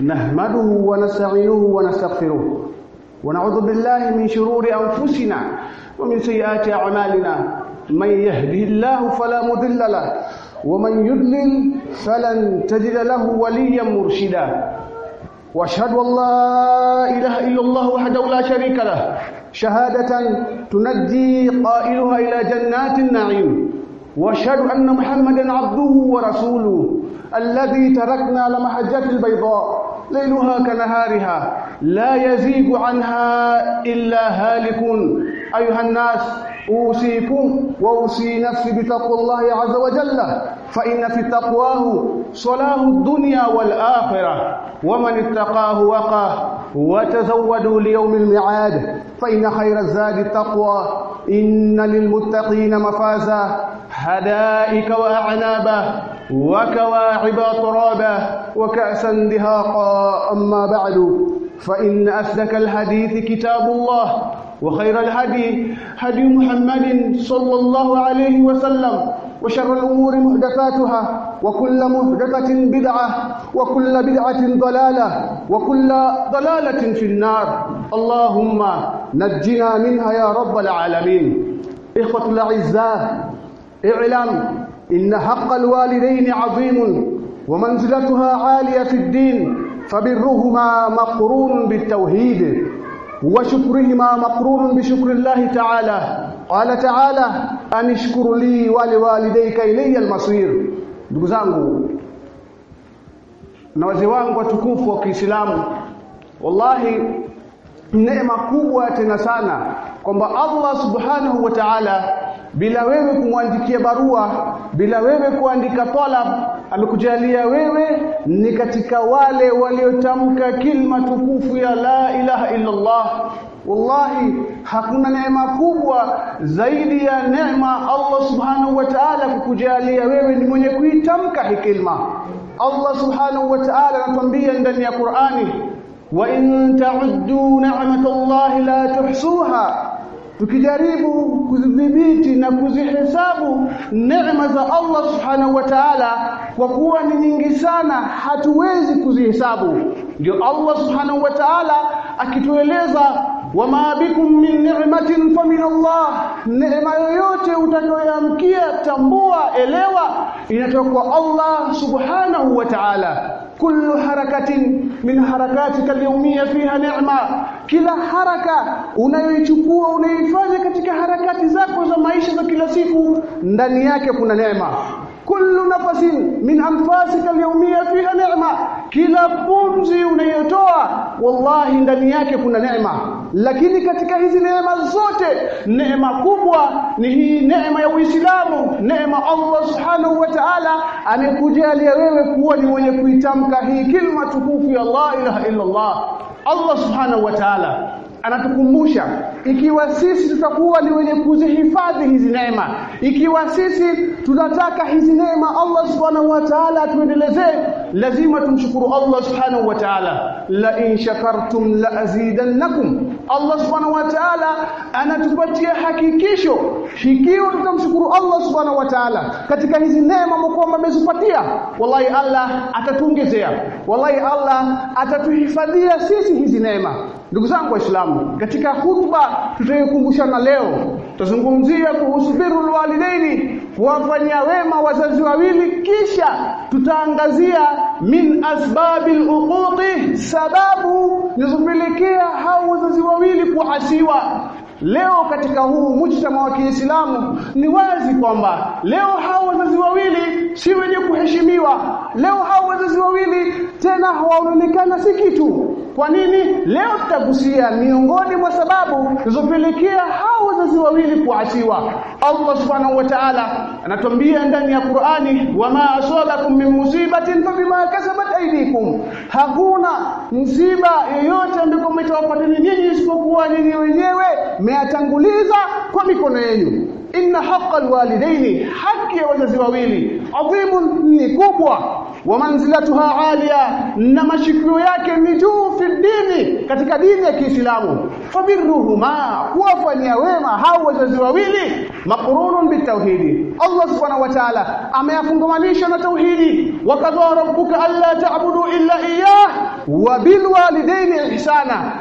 نحمده ونستعينه ونستغفره ونعوذ بالله من شرور أنفسنا ومن سيئات أعمالنا. من يهده الله فلا مضل له ومن يضلل فلن تجد له وليا مرشدا. وأشهد أن لا إله إلا الله وحده لا شريك له. شهادة تنجي قائلها إلى جنات النعيم. وأشهد أن محمدا عبده ورسوله. الذي تركنا لمحجة البيضاء ليلها كنهارها لا يزيغ عنها إلا هالك. أيها الناس أوصيكم وأوصي نفسي بتقوى الله عز وجل فإن في تقواه صلاح الدنيا والآخرة ومن اتقاه وقاه وتزودوا ليوم الميعاد فإن خير الزاد التقوى. إن للمتقين مفازا حدائق وأعنابا. وكواعب ترابا وكأسا دهاقا. أما بعد فإن أصدق الحديث كتاب الله وخير الهدي هدي محمد صلى الله عليه وسلم وشر الأمور محدثاتها وكل محدثة بدعة وكل بدعة ضلالة وكل ضلالة في النار. اللهم نجنا منها يا رب العالمين. إخوة الأعزاء اعلم إن حق الوالدين عظيم ومنزلتها عالية في الدين فبرهما مقرون بالتوحيد وشكرهما مقرون بشكر الله تعالى. قال تعالى أن اشكر لي ولوالديك إلي المصير. دوزانغو نوزيوان وتكوف وكيسلام والله نعمة قوة نسانة كما الله سبحانه وتعالى بلا wewe kumwandikia barua bila wewe kuandika talab amekujalia wewe ni katika wale waliotamka kilma tukufu ya la ilaha illa Allah wallahi hakuna neema kubwa zaidi ya neema Allah subhanahu wa ta'ala kukujalia wewe ni mwenye kuitamka hii kilma Allah subhanahu wa ta'ala anatuambia ndani ya Qur'ani wa in ta'uddu ni'matallahi la tuhsuha tukijaribu kuzidhibiti na kuzihesabu neema za Allah subhanahu wa ta'ala kwa kuwa ni nyingi sana hatuwezi kuzihesabu. Ndio Allah subhanahu wa ta'ala akitueleza wama bikum min ni'matin famin Allah. Neema yoyote utakayoamkia tambua elewa inatoka kwa Allah subhanahu wa ta'ala. Kullu harakatin min harakatika al-yawmiyya fiha ni'ma. Kila haraka unayoichukua unaifanya katika harakati zako za maisha za kila siku ndani yake kuna neema kullu nafasin min anfasika al-yawmiyya fiha ni'ma kila pumzi unayotoa wallahi ndani yake kuna neema lakini katika hizi neema zote neema kubwa ni hii neema ya Uislamu neema Allah subhanahu wa ta'ala amekujalia wewe kuwa ni mwenye kuitamka hii kilma tukufu ya la ilaha illa Allah Allah subhanahu wa ta'ala anatukumbusha ikiwa sisi tutakuwa ni wenye kuzihifadhi hizi neema ikiwa sisi tunataka hizi neema Allah subhanahu wa ta'ala atuendelezee lazima tumshukuru Allah subhanahu wa ta'ala. La in shakartum la azidannakum. Allah subhanahu wa ta'ala anatupatia hakikisho ikiwa tutamshukuru Allah subhanahu wa ta'ala katika hizi neema mkwamba amezipatia wallahi Allah atatuongezea wallahi Allah atatuhifadhia sisi hizi neema ndugu zangu waislamu katika hutuba tutayokumbushana leo tutazungumzia kuhusu birrul walidaini kuwafanyia wema wazazi wawili kisha tutaangazia min asbabil uquqi sababu zinazopelekea hao wazazi wawili kuasiwa leo katika huu mujtama wa Kiislamu ni wazi kwamba leo hao wazazi wawili si wenye kuheshimiwa. Leo hao wazazi wawili tena hawaonekana si kitu kwa nini? Leo tutagusia miongoni mwa sababu zilizopelekea hao wazazi wawili kuachiwa. Allah subhanahu wa ta'ala anatuambia ndani ya Qur'ani wama asabakum min musibatin fabima kasabat aydikum. Hakuna msiba yoyote ambao umetawapateni nyinyi isipokuwa nyinyi wenyewe mmeatanguliza kwa mikono yenu. Inna haqqa alwalidaini haki ya wazazi wawili adhimun ni kubwa wa manzilatuha alia na mashikio yake ni juu fi dini katika dini ya Kiislamu. Fabirruhuma kuwafanyia wema hao wazazi wawili maqrunun bitauhidi Allah subhanahu wa ta'ala ameyafungamanisha na tauhidi. Wakadha rabbuka alla ta'budu illa iyyah wa bil walidaini ihsana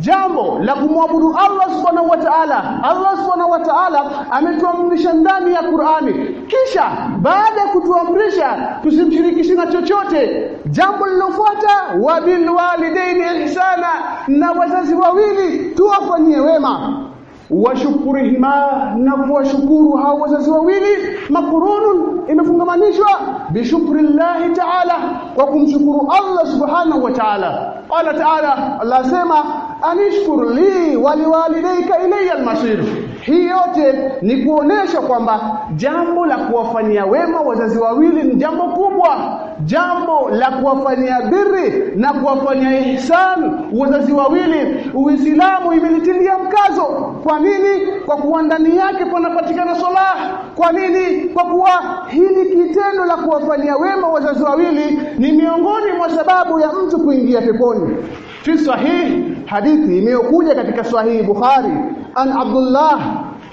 jambo la kumwabudu Allah subhanahu wa ta'ala. Allah subhanahu wa ta'ala ametuamrisha ndani ya Qur'ani. Kisha baada ya kutuamrisha tusimshirikishe na chochote. Jambo lilofuata wa bilwalidaini ihsana. Na wazazi wawili tuwafanyie wema washukurihima na kuwashukuru hao wazazi wawili. Makurunun imefungamanishwa. Bishukrillahi ta'ala kwa kumshukuru Allah subhanahu wa ta'ala. Qala ta'ala Allah sema anishkur li waliwalidayka ilayya almasir hii yote ni kuonesha kwamba jambo la kuwafanyia wema wazazi wawili ni jambo kubwa. Jambo la kuwafanyia biri na kuwafanyia ihsan wazazi wawili uislamu imelitilia mkazo. Kwa nini? Kwa kuwa ndani yake panapatikana salah. Kwa nini? Kwa kuwa hili kitendo la kuwafanyia wema wazazi wawili ni miongoni mwa sababu ya mtu kuingia peponi fi sahihi hadithi imeyokuja katika sahihi bukhari an abdullah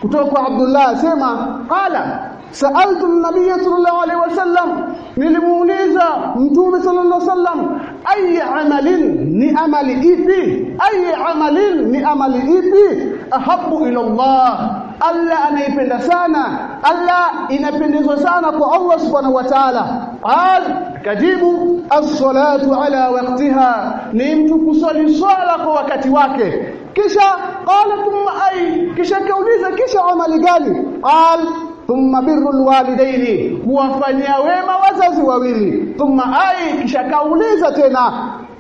kutoka kwa abdullah sema qala sa'altu an-nabiy sallallahu alayhi wasallam nilimuuliza mtume sallallahu alayhi wasallam ayi amalin ni amali ipi? Ayi amalin ni amali ipi? Ahabbu ila Allah Allah anaipenda sana. Allah inapendezwa sana kwa Allah subhanahu wa ta'ala. Qal kajibu as-salatu ala waqtiha. Ni mtu kusali swala kwa wakati wake. Kisha qala thumma ay kisha kauliza kisha amali gani? Qal thumma birrul walidaini kuwafanyia wema wazazi wawili. Thumma ay kisha kauliza tena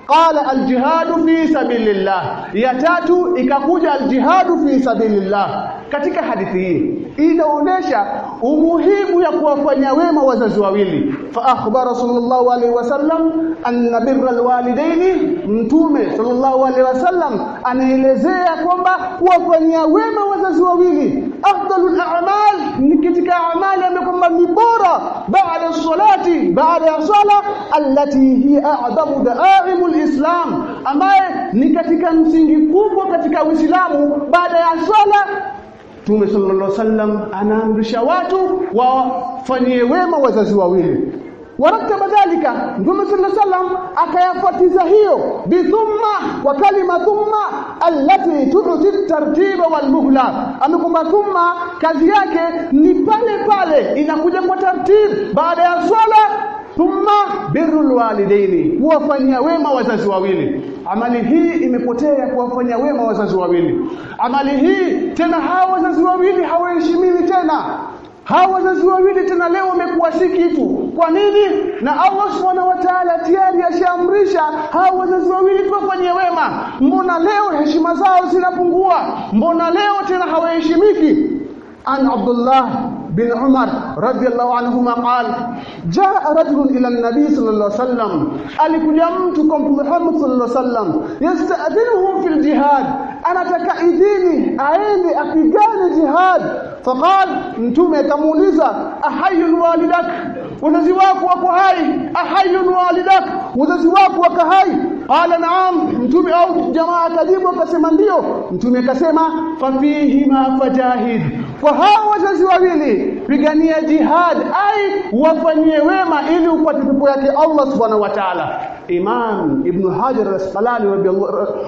qala aljihadu fi sabilillah. Ya tatu ikakuja aljihadu fi sabilillah katika hadithi hii inaonesha umuhimu ya kuwafanyia wema wazazi wawili. Fa akhbara sallallahu alaihi wasallam anna birra alwalidaini mtume sallallahu alaihi wasallam anaelezea kwamba kuwafanyia wema wazazi wawili afdalul a'mal ni katika amali ambayo kwamba ni bora baada salati baada ya sala allati hiya a'zamu da'imul islam ambaye ni katika msingi kubwa katika Uislamu baada ya swala Mtume sallallahu alaihi wasallam anaamrisha watu wafanyie wema wazazi wawili. Warataba dhalika Mtume sallallahu wasallam akayafuatiza hiyo bithumma wa kalima thumma allati tu'ti tartiba wal muhla. Amekumba thumma kazi yake ni pale pale inakuja kwa tartib. Baada ya swala thumma birrul walidaini kuwafanyia wema wazazi wawili. Amali hii imepotea kuwafanyia wema wazazi wawili. Amali hii tena hawa wazazi wawili hawaheshimiwi tena. Hawa wazazi wawili tena leo wamekuwa si kitu. Kwa nini? Na Allah subhanahu wa ta'ala tayari ashaamrisha hawa wazazi wawili tuwafanyie wema. Mbona leo heshima zao zinapungua? Mbona leo tena hawaheshimiki? An Abdullah بن عمر رضي الله عنهما قال جاء رجل الى النبي صلى الله عليه وسلم alikuja mtu kwa mtume Muhammad sallallahu alaihi wasallam yasta'dhinuhu fil jihad anataka idhini aende apigane jihad faqal mtume akamuuliza ahayyun walidak wazazi wako wako hai ahayyun walidak wazazi wako wako hai qala na'am mtume au jamaa akajibu akasema ndio mtume akasema fafihima fajahid kwa hao wazazi wawili pigania jihad ai wafanyie wema ili upate pepo yake Allah subhanahu wa ta'ala. Imam Ibn Hajar al-Asqalani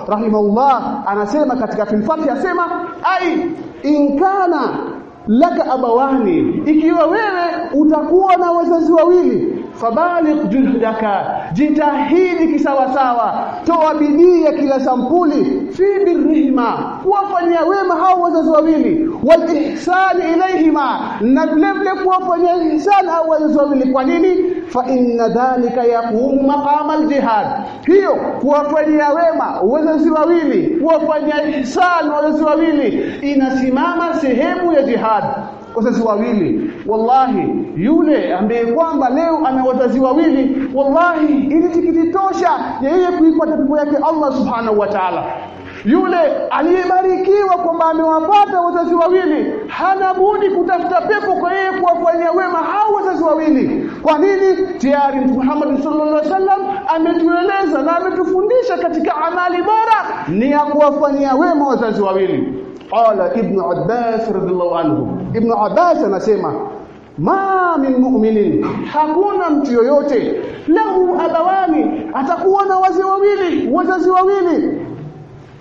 rahimahullah anasema katika filfati asema ai inkana laka abawani ikiwa wewe utakuwa na wazazi wawili fabaligh juhdaka jitahidi kisawasawa. Toa bidii ya kila sampuli. Fi birrihima. Kuwafanyia wema hao wazazi wawili. Wal ihsani ilayhima. Na vile kuwafanyia ihsani hao wazazi wawili. Kwa nini? Fa inna dhalika yaqumu maqama aljihad hiyo kuwafanyia wema wazazi wawili. Kuwafanyia ihsani wazazi wawili. Inasimama sehemu ya jihad wazazi wawili. Wallahi yule ambaye kwamba leo ana wazazi wawili wallahi ili tikititosha yeye kuipata pepo yake Allah subhanahu wa ta'ala. Yule aliyebarikiwa kwamba amewapata wazazi wawili hana budi kutafuta pepo kwa yeye kuwafanyia wema hao wazazi wawili. Kwa nini? Tayari Muhammad sallallahu alaihi wasallam ametueleza na ametufundisha katika amali bora ni ya kuwafanyia wema wazazi wawili qala ibn abbas radhiallahu anhu. Ibn abbas anasema ma min mu'minin hakuna mtu yoyote lahu abawani atakuwa na wazee wawili wazazi wawili.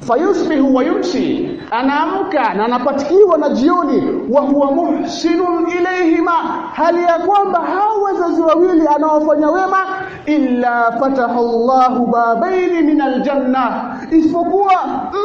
Fayusbihu wa yumsi anaamka na anapatikiwa na jioni wa huwa muhsinun ilayhima hali ya kwamba hao wazazi wawili anawafanya wema illa fataha Allahu babaini min aljanna isipokuwa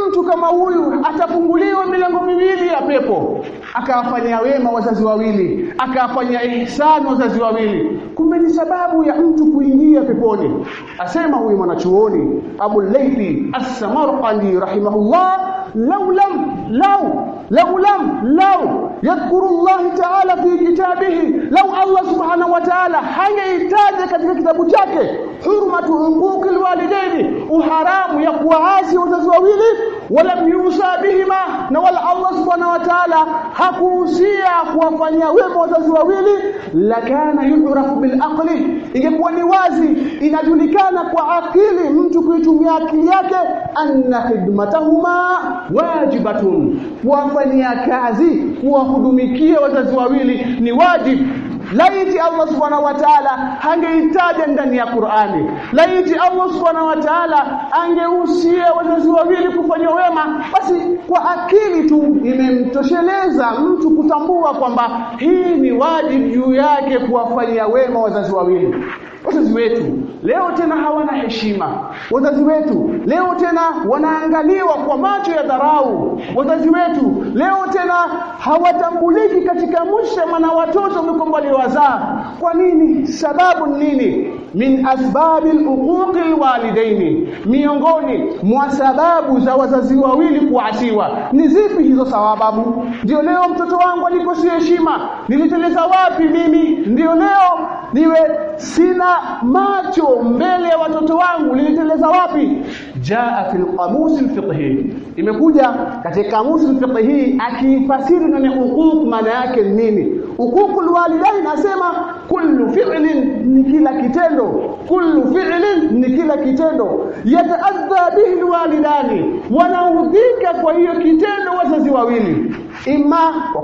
mtu kama huyu atafunguliwa milango miwili ya pepo akawafanyia wema wazazi wawili akawafanyia ihsani wazazi wawili. Kumbe ni sababu ya mtu kuingia peponi. Asema huyu mwanachuoni Abu Laythi As-Samarqandi rahimahullah law lam law law lam law yadhkuru Allah ta'ala fi kitabihi law Allah subhanahu wa ta'ala hangeitaja katika kitabu chake hurmatu huquqil walidaini uharamu ya kuwaasi wazazi wawili wala yusa bihima na wala Allah subhanahu wa ta'ala hakuhusia kuwafanyia wema wazazi wawili lakana yu'rafu bil aqli. Ingekuwa ni wazi inajulikana kwa akili mtu kuitumia akili yake anna khidmatahuma wajibatun. Kuwafanyia kazi kuwahudumikia wazazi wawili ni wajibu laiti Allah subhanahu wa ta'ala hangeitaja ndani ya Qur'ani. Laiti Allah subhanahu wa ta'ala angehusia wazazi wawili kufanya wema basi kwa akili tu imemtosheleza mtu kutambua kwamba hii ni wajibu juu yake kuwafanyia wema wazazi wawili wazazi wetu leo tena hawana heshima. Wazazi wetu leo tena wanaangaliwa kwa macho ya dharau. Wazazi wetu leo tena hawatambuliki katika mshe mwana watoto mikombali wazaa kwa nini? Sababu nini min asbabi uquqi walidaini miongoni mwa sababu za wazazi wawili kuasiwa ni zipi hizo sababu? Ndio leo mtoto wangu alikosi heshima. Niliteleza wapi mimi? Ndio leo niwe sina macho mbele ya watoto wangu. Niliteleza wapi jaa fil qamus alfiqhi imekuja katika kamusi alfiqhi akifasiri neno huquq maana yake nini? Huququl walidain nasema kullu fi'lin ni kila kitendo. Kullu fi'lin ni kila kitendo. Yataadha bihi alwalidani wanaudhika kwa hiyo kitendo wazazi wawili. Ima kwa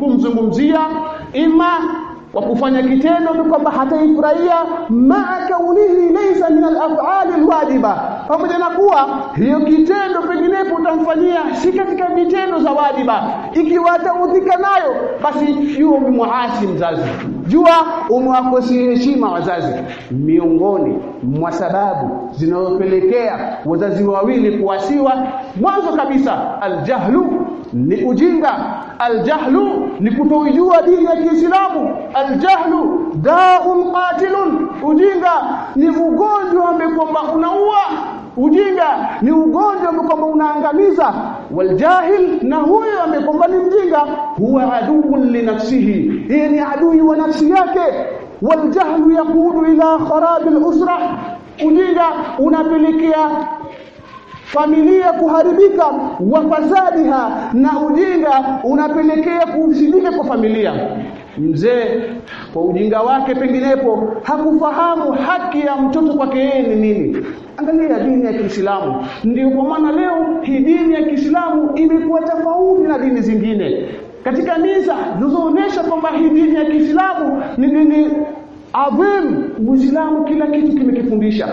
kumzungumzia ima wa kufanya kitendo kwamba hataifurahia. Maa kaunihi laysa min al-af'ali al-wajiba. Pamoja na kuwa hiyo kitendo penginepo utamfanyia si katika vitendo za wajiba. Ikiwa ataudhika nayo basi hiyo ni muasi mzazi. Jua umewakosi heshima wazazi. Miongoni mwa sababu zinazopelekea wazazi wawili kuwasiwa mwanzo kabisa aljahlu ni ujinga aljahlu ni kutojua dini ya Kiislamu aljahlu daun qatilun ujinga ni ugonjwa ambao kwamba unaua ujinga ni ugonjwa ambao kwamba unaangamiza waljahil na huyo ambaye kwamba ni mjinga huwa aduun li nafsihi yeye ni adui wa nafsi yake waljahlu yaqudu ila kharab al-usra ujinga unapelekea familia kuharibika wa fasadiha na ujinga unapelekea kuusidika kwa familia. Mzee kwa ujinga wake penginepo hakufahamu haki ya mtoto kwake yeye ni nini. Angalia dini ya Kiislamu. Ndio kwa maana leo hii dini ya Kiislamu imekuwa tofauti na dini zingine. Katika misa zinazoonyesha kwamba hii dini ya Kiislamu ni dini adhim Uislamu kila kitu kimekifundisha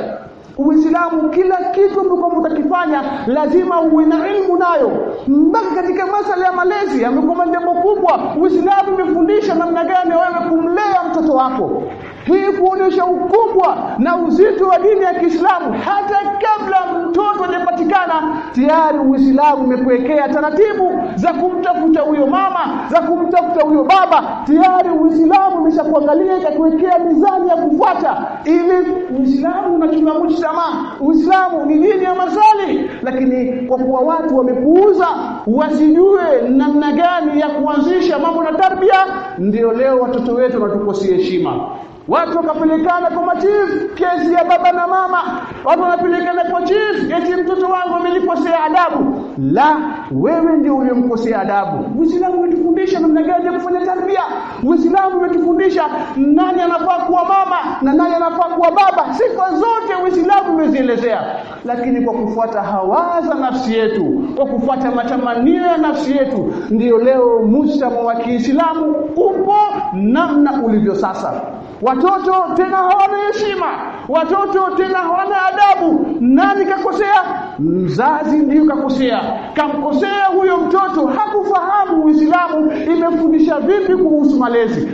Uislamu kila kitu ambacho utakifanya lazima uwe na ilmu nayo. Mpaka katika masala ya malezi amekuwa jambo kubwa. Uislamu umefundisha namna gani wewe kumlea mtoto wako hii kuonyesha ukubwa na uzito wa dini ya Kiislamu. Hata kabla mtoto hajapatikana tayari Uislamu umekuwekea taratibu za kumtafuta huyo mama za kumtafuta huyo baba. Tayari Uislamu umeshakuangalia ikakuwekea mizani ya kufuata. Ili Uislamu unachunga mujtama Uislamu ni dini ya mazali lakini kwa kuwa watu wamepuuza wasijue namna gani ya kuanzisha mambo na tarbia ndio leo watoto wetu wanatukosia heshima Watu wakapelekana kwa machifu kesi ya baba na mama. Watu wanapelekana kwa chifu eti mtoto wangu amenikosea adabu. La, wewe ndio uliyemkosea adabu. Uislamu umetufundisha namna gani ya kufanya tarbia. Uislamu umetufundisha nani anafaa kuwa mama na nani anafaa kuwa baba. Sifa zote Uislamu umezielezea. Lakini kwa kufuata hawaza nafsi yetu, kwa kufuata matamanio ya nafsi yetu, ndiyo leo mujtama wa Kiislamu upo namna ulivyo sasa. Watoto tena hawana heshima, watoto tena hawana adabu, nani kakosea? Mzazi ndiyo kakosea. Kamkosea huyo mtoto hakufahamu uislamu imefundisha vipi kuhusu malezi.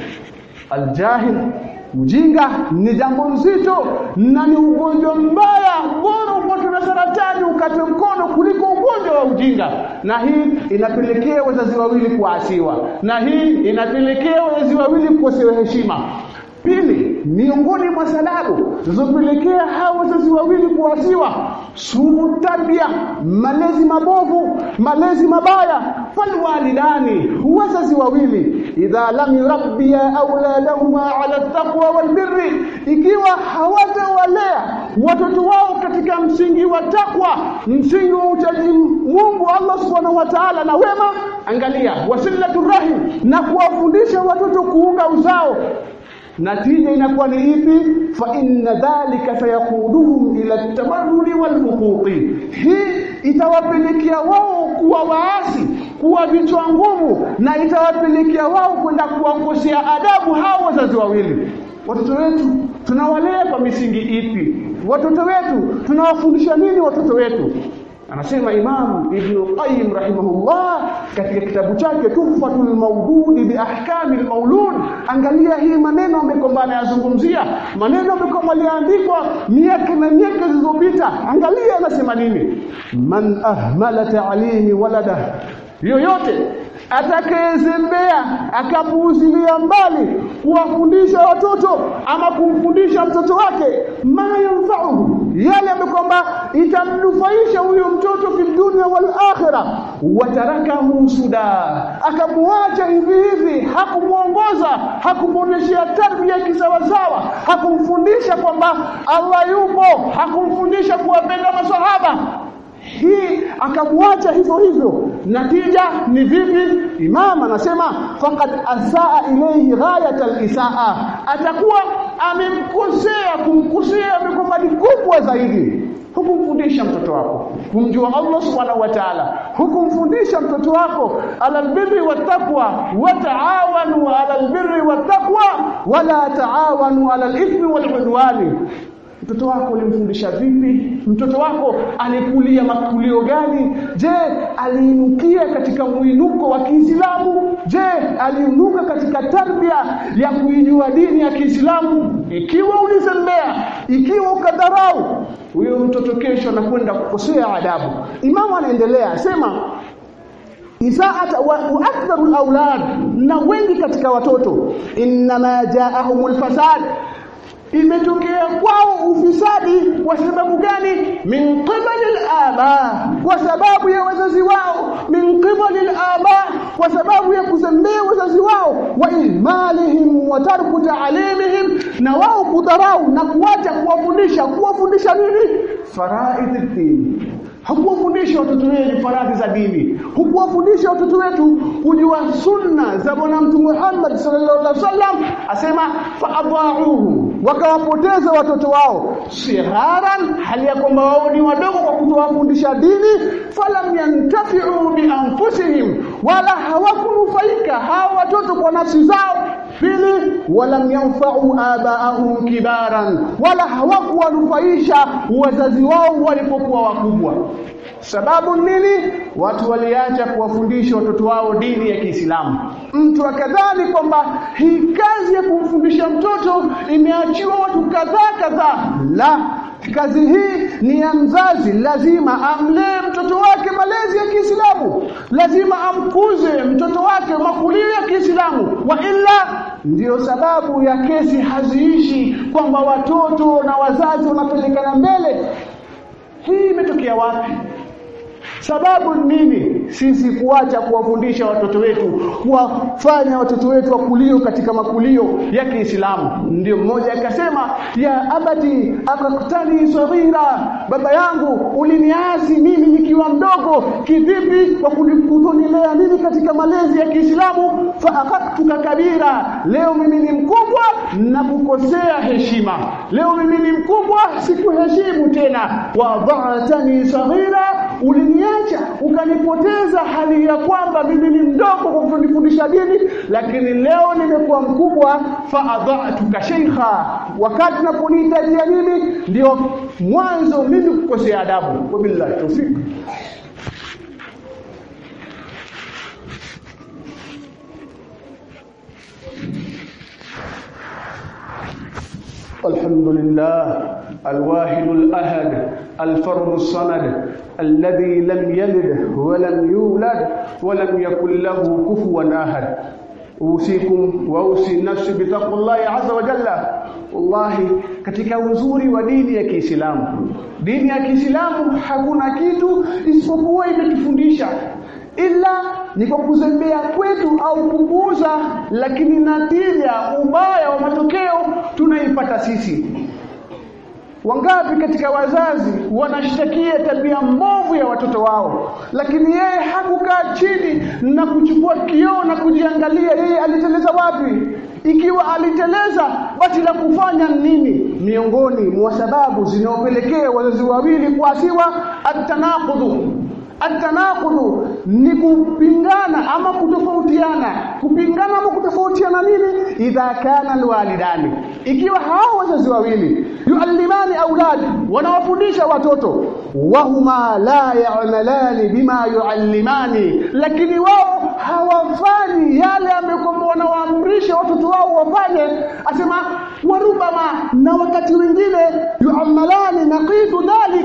Aljahil Ujinga ni jambo nzito na ni ugonjwa mbaya, bora upatwe na saratani ukate mkono kuliko ugonjwa wa ujinga. Na hii inapelekea wazazi wawili kuasiwa, na hii inapelekea wazazi wawili kukosewa heshima. Pili, miongoni mwa sababu zilizopelekea hao wazazi wawili kuasiwa, sumu tabia, malezi mabovu, malezi mabaya. Falwalidani, wazazi wawili, idha lam yurabbiya auladahuma ala taqwa walbirri, ikiwa hawatawalea watoto wao katika msingi wa takwa, msingi wa uchaji Mungu Allah subhanahu wa ta'ala na wema, angalia wasilatu rahim, na kuwafundisha watoto kuunga uzao natija inakuwa ni ipi? Fa inna dhalika sayaquduhum ila tamarrudi walhuquqi hii itawapelekea wao kuwa waasi kuwa vichwa ngumu na itawapelekea wao kwenda kuwakosea adabu hao wazazi wawili. Watoto wetu tunawalea kwa misingi ipi? Watoto wetu tunawafundisha nini watoto wetu anasema Imam Ibn Qayyim rahimahullah katika kitabu chake Tuhfatul mawdudi bi ahkamil maulud angalia hii maneno amekombana yazungumzia. Maneno amekoma liandikwa miaka na miaka zilizopita. Angalia anasema nini? Man ahmala ta'limi walada. Yoyote atakayezembea akapuuzilia mbali kuwafundisha watoto ama kumfundisha mtoto wake ma yanfa'uhu yale kwamba itamnufaisha huyo mtoto fi dunya wal akhirah watarakahu suda. Akamwacha hivi hivi hakumwongoza hakumwonyeshea tarbia kisawasawa hakumfundisha kwamba Allah yupo hakumfundisha kuwapenda maswahaba hii akamwacha hivyo hivyo. Natija ni vipi? Imam anasema faqad asaa ilayhi ghayat alisaa. Atakuwa amemkosea kumkosea amekomadi kubwa zaidi. Hukumfundisha mtoto wako. Kumjua Allah subhanahu wa ta'ala. Hukumfundisha mtoto wako. Alal birri wattaqwa wa ta'awanu alal birri wattaqwa wala ta'awanu alal ithmi wal udwani mtoto wako ulimfundisha vipi? Mtoto wako alikulia makulio gani? Je aliinukia katika mwinuko wa Kiislamu? Je aliinuka katika tarbia ya kuijua dini ya Kiislamu? Ikiwa ulizembea ikiwa ukadharau huyo mtoto kesho anakwenda kukosea adabu. Imamu anaendelea asema isaata wa, wa aktharu na wengi katika watoto inma jaahumul fasad imetokea kwao ufisadi. Kwa sababu gani? Min qibali al-aba. Kwa sababu ya wazazi wao. Min qibali al-aba. Kwa sababu ya kuzembea wazazi wao. Wa ihmalihim wa tarku ta'limihim. Na wao kudharau na kuacha kuwafundisha. Kuwafundisha nini? Faraidhi Hukuwafundisha watoto wetu faradhi za dini. Hukuwafundisha watoto wetu kujua sunna za Bwana Mtume Muhammad sallallahu alaihi wasallam. Asema faadhauhu wakawapoteza watoto wao. Siraran hali ya kwamba wao ni wadogo kwa kutowafundisha dini. Falam yantafi'u bi anfusihim wala hawakunufaika hawa watoto kwa nafsi zao pili walam yanfa'u abaahum kibaran wala hawakuwanufaisha wazazi wao walipokuwa wakubwa. Sababu nini? Watu waliacha kuwafundisha watoto wao dini ya Kiislamu. Mtu akadhani kwamba hii kazi ya kumfundisha mtoto imeachiwa watu kadhaa kadhaa. La kazi hii ni ya mzazi lazima amlee mtoto wake malezi ya Kiislamu. Lazima amkuze mtoto wake makulio ya Kiislamu. Wa illa ndiyo sababu ya kesi haziishi kwamba watoto na wazazi wanapelekana mbele. Hii imetokea wapi Sababu nini sisi kuacha kuwafundisha watoto wetu, kuwafanya watoto wetu wakulio katika makulio ya Kiislamu? Ndio mmoja akasema, ya abati akaktani saghira, baba yangu uliniasi mimi nikiwa mdogo. Kivipi? Kwa kutonilea mimi katika malezi ya Kiislamu. Fa akaktuka kabira, leo mimi ni mkubwa na kukosea heshima. Leo mimi ni mkubwa, sikuheshimu tena. Wa dha'atani saghira, uliniacha ukanipoteza hali ya kwamba mimi ni mdogo kwa kunifundisha dini lakini leo nimekuwa mkubwa fa adhatuka sheikha wakati unaponihitajia mimi ndio mwanzo mimi kukosea adabu. Wabillahi tawfik الحمد لله الواحد الأهد الفرد الصمد الذي لم يلد ولم يولد ولم يكن له كفوا أهد أوصيكم وأوصي النفس بتقوى الله عز وجل. والله katika وزوري wa dini ya Kiislamu. Dini ya Kiislamu hakuna kitu isipokuwa imetufundisha ni kwa kuzembea kwetu au kupuuza lakini natija ubaya wa matokeo tunaipata sisi Wangapi katika wazazi wanashtakia tabia mbovu ya watoto wao, lakini yeye hakukaa chini na kuchukua kioo na kujiangalia yeye aliteleza wapi. Ikiwa aliteleza, basi la kufanya nini? Miongoni mwa sababu zinaopelekea wazazi wawili kuasiwa atanaqudhu Atanakudu ni kupingana ama kutofautiana. Kupingana ama kutofautiana nini? Idha kana alwalidani, ikiwa hao wazazi wawili yuallimani auladi, wanawafundisha watoto, wahuma la ya'malani bima yuallimani, lakini wao hawafani yale ambayo wanawaamrisha watoto wao wafanye, asema warubama, na wakati wengine yuamalani naqidu dhalik,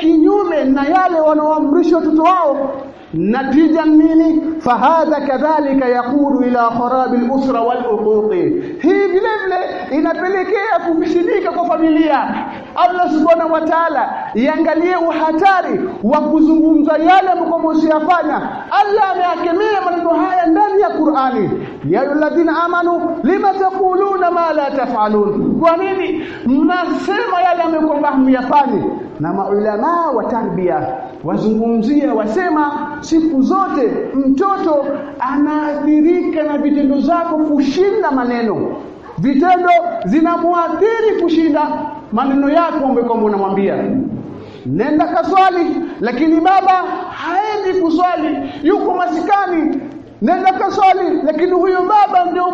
kinyume na yale wanaoamrisha watoto wao. Natija nini? Fahadha kadhalika yakulu ila kharabi al-usra wal-uquqi hii vile vile inapelekea kufishilika kwa familia. Allah subhanahu wa ta'ala iangalie uhatari wa kuzungumza yale mkomosi msiyafanya Allah ameyakemea maneno haya ndani ya Qur'ani. Ya alladhina amanu lima taquluna ma la taf'alun? Kwa nini mnasema yale ambayo hamyafanyi na maulama wa tarbia wazungumzia wasema siku zote mtoto anaathirika na vitendo zako kushinda maneno. Vitendo zinamuathiri kushinda maneno yako ambayo kwamba unamwambia. Nenda kaswali lakini baba haendi kuswali yuko masikani. Nenda kaswali lakini huyo baba ndio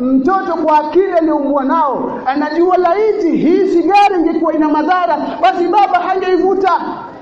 mtoto kwa akili aliyokuwa nao anajua laiti hii sigara ingekuwa ina madhara basi baba hangeivuta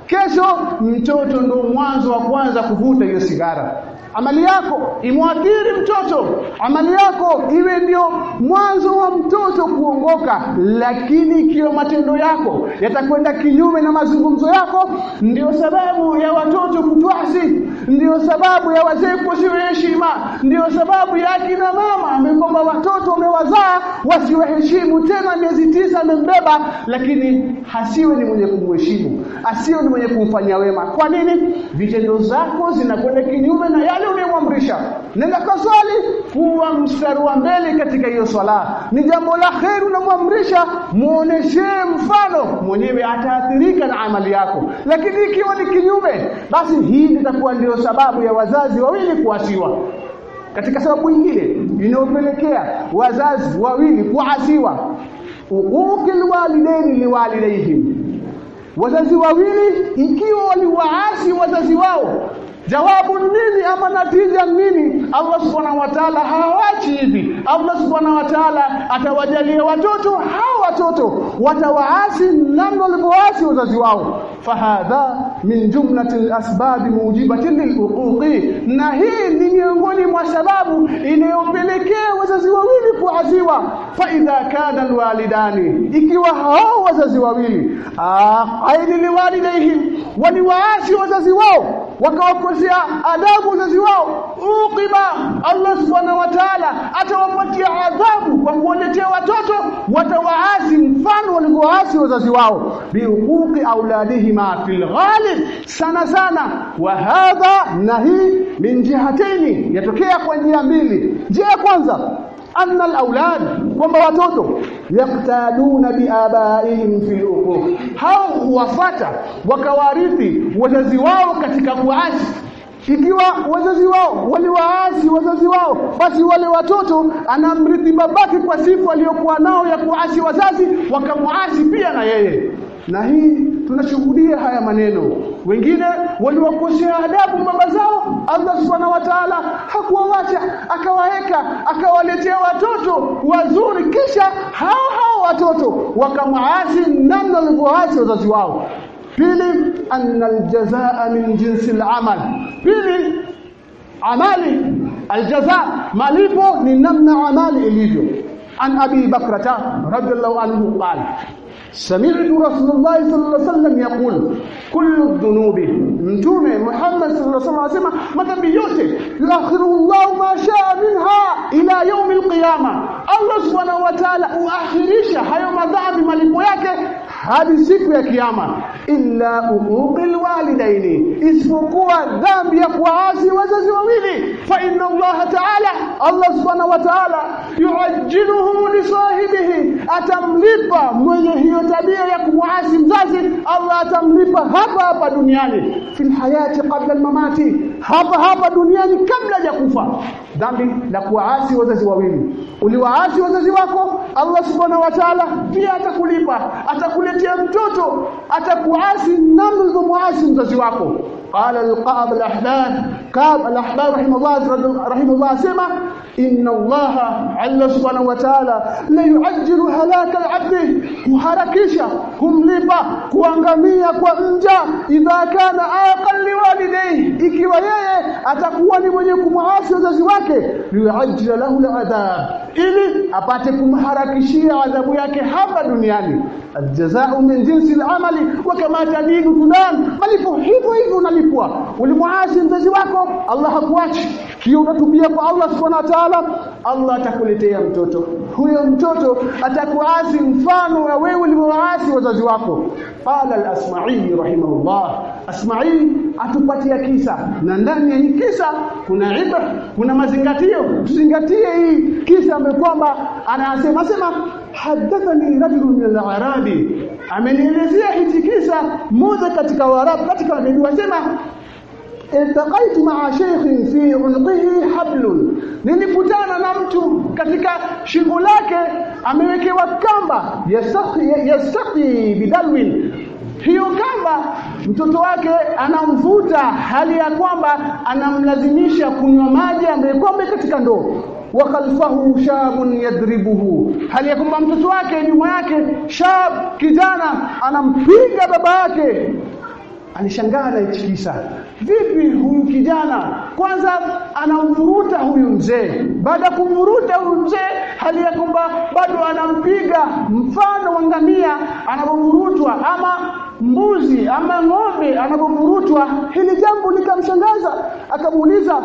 kesho mtoto ndio mwanzo wa kwanza kuvuta hiyo sigara amali yako imwathiri mtoto. Amali yako iwe ndio mwanzo wa mtoto kuongoka. Lakini ikiwa matendo yako yatakwenda kinyume na mazungumzo yako. Ndio sababu ya watoto kutwasi. Ndio sababu ya wazee kusiwe heshima. Ndio sababu ya akina mama amekomba watoto wamewazaa wasiwaheshimu tena miezi tisa amembeba. Lakini hasiwe ni mwenye kumheshimu. Asiwe ni mwenye kumfanyia wema. Kwa nini? Vitendo zako zinakwenda kinyume na yale uliyomwamrisha nenda kaswali kuwa mstari wa mbele katika hiyo swala. Ni jambo la kheri unamwamrisha. Muoneshee mfano. Mwenyewe ataathirika na amali yako. Lakini ikiwa ni kinyume basi hii itakuwa ndio sababu ya wazazi wawili kuasiwa. Katika sababu nyingine inayopelekea wazazi wawili kuasiwa. Uqukil walidaini liwalidaihim wazazi wawili ikiwa waliwaasi wazazi wao jawabu nini ama natija nini? Allah subhanahu wa ta'ala hawachi hivi. Allah subhanahu wa ta'ala atawajalia watoto hao watoto watawaasi namna walivyoasi wazazi wao. Fahadha min jumlati al-asbab mujibati liluquqi na hii ni miongoni mwa sababu inayopelekea wazazi wawili kuaziwa. fa idha kana alwalidani. Ikiwa hao wazazi wawili aini liwalidaihim waliwaasi wazazi wao wakawakosea adhabu wazazi wao uqima Allah subhanahu wa ta'ala atawapatia adhabu kwa kuwaletea watoto watawaasi mfano walivyoasi wazazi wao. Biuquqi auladihima fil ghalib sana sana wa hadha na hii min jihataini yatokea kwa njia mbili. Njia ya kwanza anna al-aulad kwamba watoto yaktaduna biabaihim fil uquq. Hao huwafata wakawarithi wazazi wao katika kuasi. Ikiwa wazazi wao waliwaasi wazazi wao basi wale watoto anamrithi babake kwa sifa aliyokuwa nao ya kuasi wazazi wakamuasi pia na yeye na hii tunashuhudia haya maneno. Wengine waliwakosea adabu baba zao Allah subhanahu wa ta'ala hakuwawacha akawaeka akawaletea watoto wazuri. Kisha hao hao watoto wakamwaasi namna walivyoasi wazazi wao. Pili anna aljazaa min jinsi alamal. Pili amali. Aljaza malipo ni namna amali ilivyo. An abi bakrata radhiallahu anhu qala سمعت رسول الله صلى الله عليه وسلم يقول كل الذنوب نجوم محمد صلى الله عليه وسلم. ما بيوسف؟ يؤخر الله ما شاء منها إلى يوم القيامة. الله سبحانه وتعالى أؤخرش هي ما ذا hadi siku ya kiyama. Illa uquqil walidaini isipokuwa dhambi ya kuasi wazazi wawili. Fa inna Allah ta'ala Allah subhanahu wa ta'ala yuajjiluhu li sahibihi atamlipa mwenye hiyo tabia ya kumwasi mzazi Allah atamlipa hapa hapa duniani. Fil hayati qabla al-mamati hapa hapa duniani kabla ya kufa dhambi la kuasi wazazi wawili. Uliwaasi wazazi wako Allah subhanahu wa ta'ala pia atakulipa atakuletea mtoto atakuasi namna ulivyomwasi mzazi wako قال القاب الاحباب كاب الاحباب رحمه الله رحمه الله سمع ان الله عز سبحانه وتعالى لا يعجل هلاك العبد kuharakisha kumlipa kuangamia kwa mja idha kana aqal liwalidayhi ikiwa yeye atakuwa ni mwenye kumwasi wazazi wake liuajila lahu aladhab ili apate kumharakishia adhabu yake hapa duniani. Aljazau min jinsi alamali wa kama tadinu tudan malipo hivyo hivyo unalipwa. Ulimwasi mzazi wako Allah hakuachi. Kio unatubia kwa Allah subhanahu wa ta'ala Allah atakuletea mtoto. Huyo mtoto atakuasi mfano wa wewe ulivyowaasi wazazi wako. Qala al-asma'i rahimahullah asma'i atupatia kisa. Na ndani ya hii kisa kuna ibra kuna mazingatio. Tuzingatie hii kisa ambayo kwamba anasema sema hadathani rajulun min al-arabi. Amenielezea hichi kisa mmoja katika waarabu katika wabedu wasema iltaqaitu ma'a shaykhin fi unqihi hablun. Nilikutana na mtu katika shingo lake amewekewa kamba yastaqi bidalwin mtoto wake anamvuta hali ya kwamba anamlazimisha kunywa maji ambaye kombe katika ndoo. Wa khalfahu shabun yadribuhu. Hali ya kwamba mtoto wake nyuma yake shab kijana anampiga baba yake. Alishangaa na ichikisa vipi huyu kijana? Kwanza anamvuruta huyu mzee. Baada ya kumvuruta huyu mzee hali ya kwamba bado anampiga mfano wa ngamia anapovurutwa ama mbuzi ama ng'ombe anapovurutwa hili jambo likamshangaza. Akamuuliza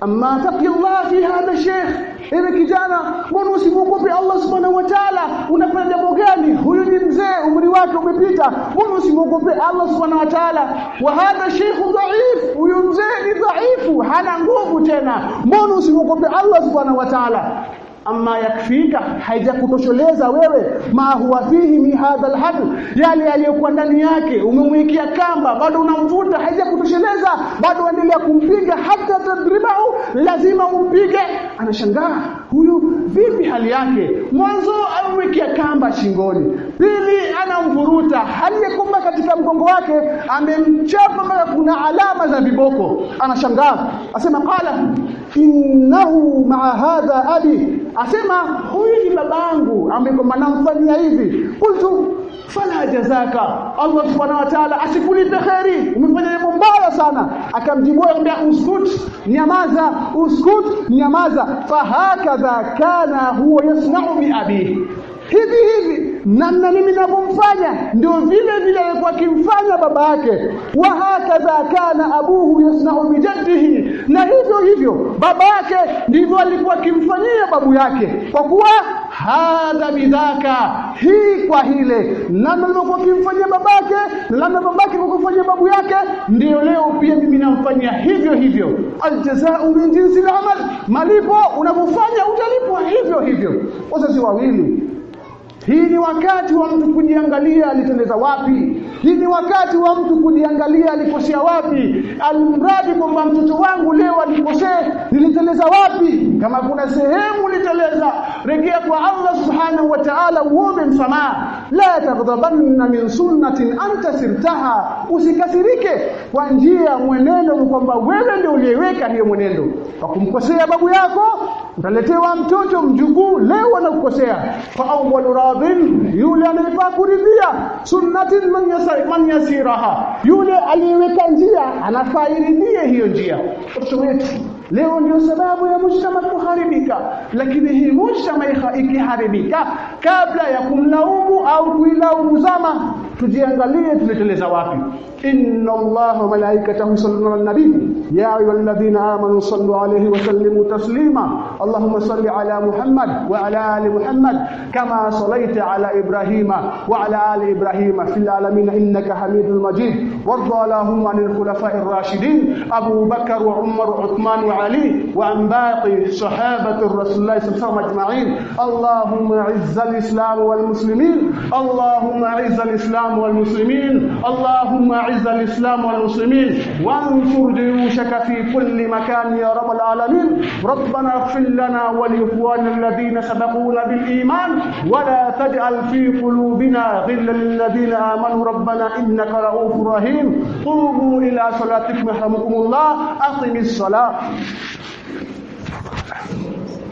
amma taqi Allah fi hadha sheikh? Ewe kijana mbona usimuogope Allah subhanahu wa ta'ala? Unafanya jambo gani? Huyu ni mzee umri wake umepita. Mbona usimuogope Allah subhanahu wa ta'ala? Wa hadha sheikh dhaif huyu mzee ni dhaifu hana nguvu tena. Mbona usimuogope Allah subhanahu wa ta'ala amma yakfika haijakutosheleza wewe. Ma huwa fihi mi hadha alhabl yale aliyokuwa ndani yake umemwekea kamba bado unamvuta haijakutosheleza. Bado endelea kumpiga hata tadribahu lazima umpige. Anashangaa huyu vipi hali yake? Mwanzo amemwekea kamba shingoni. Pili anamvuruta. Hali ya kwamba katika mgongo wake amemchapa mpaka kuna alama za viboko. Anashangaa asema qala innahu ma'a hadha abi. Asema huyu ni babangu ambaye kwamba namfanyia hivi. Qultu fala jazaka. Allah subhanahu wa ta'ala asikulipe khairi umefanya jambo mbaya sana. Akamjibu akamwambia uskut nyamaza uskut nyamaza. Fahakadha kana huwa yasna'u bi abihi hivi hivi namna mimi ninavyomfanya ndio vile vile alikuwa akimfanya baba yake. Wa hakadha kana abuhu yasna'u bijaddihi na hivyo hivyo baba yake ndivyo alikuwa akimfanyia babu yake. Kwa kuwa hadha bidhaka hii kwa hile. Namna alivyokuwa akimfanyia babake na namna babake kumfanyia babu yake ndio leo pia mimi namfanyia hivyo hivyo. Aljazau min jinsi al-amal malipo unavyofanya utalipwa hivyo hivyo. Wazazi wawili hii ni wakati wa mtu kujiangalia alitendeza wapi? Hii ni wakati wa mtu kujiangalia alikosea wapi? Almradi kwamba mtoto wangu leo alikosea niliteleza wapi? Kama kuna sehemu uliteleza rejea kwa Allah subhanahu wa ta'ala uombe msamaha. La taghdhabanna min sunnatin anta sirtaha. Usikasirike kwa njia mwenendo kwamba wewe ndio uliyeweka hiyo mwenendo. Kwa kumkosea babu yako utaletewa mtoto mjukuu leo anakukosea fa awwalu radin yule anayefaa kuridhia sunnatin man yasir man yasiraha yule aliyeweka njia anafaa iridhie hiyo njia watoto wetu leo ndio sababu ya mujtama kuharibika lakini hii mujtama ikiharibika kabla ya kumlaumu au kuilaumu zama tujiangalie tumeteleza wapi inna allaha wa malaikatahu yusalluna ala nabii ya ayyuhalladhina amanu sallu alayhi wa sallimu taslima allahumma salli ala muhammad wa ala ali muhammad kama sallaita ala ibrahima wa ala ali ibrahima fil alamin innaka hamidul majid warda allahumma anil khulafa'ir rashidin abu bakr wa umar wa uthman wa wa an baqi sahabati rasulillah sallallahu alaihi wasallam ajma'in allahumma izz al-islam wal muslimin allahumma izz al-islam wal muslimin allahumma أعز الإسلام والمسلمين. وانصر جيوشك في كل مكان يا رب العالمين. ربنا اغفر لنا ولإخواننا الذين سبقونا بالإيمان. ولا تجعل في قلوبنا غلا للذين آمنوا. ربنا إنك رؤوف رحيم. قوموا إلى صلاتكم يرحمكم الله. أقم الصلاة. Thank you.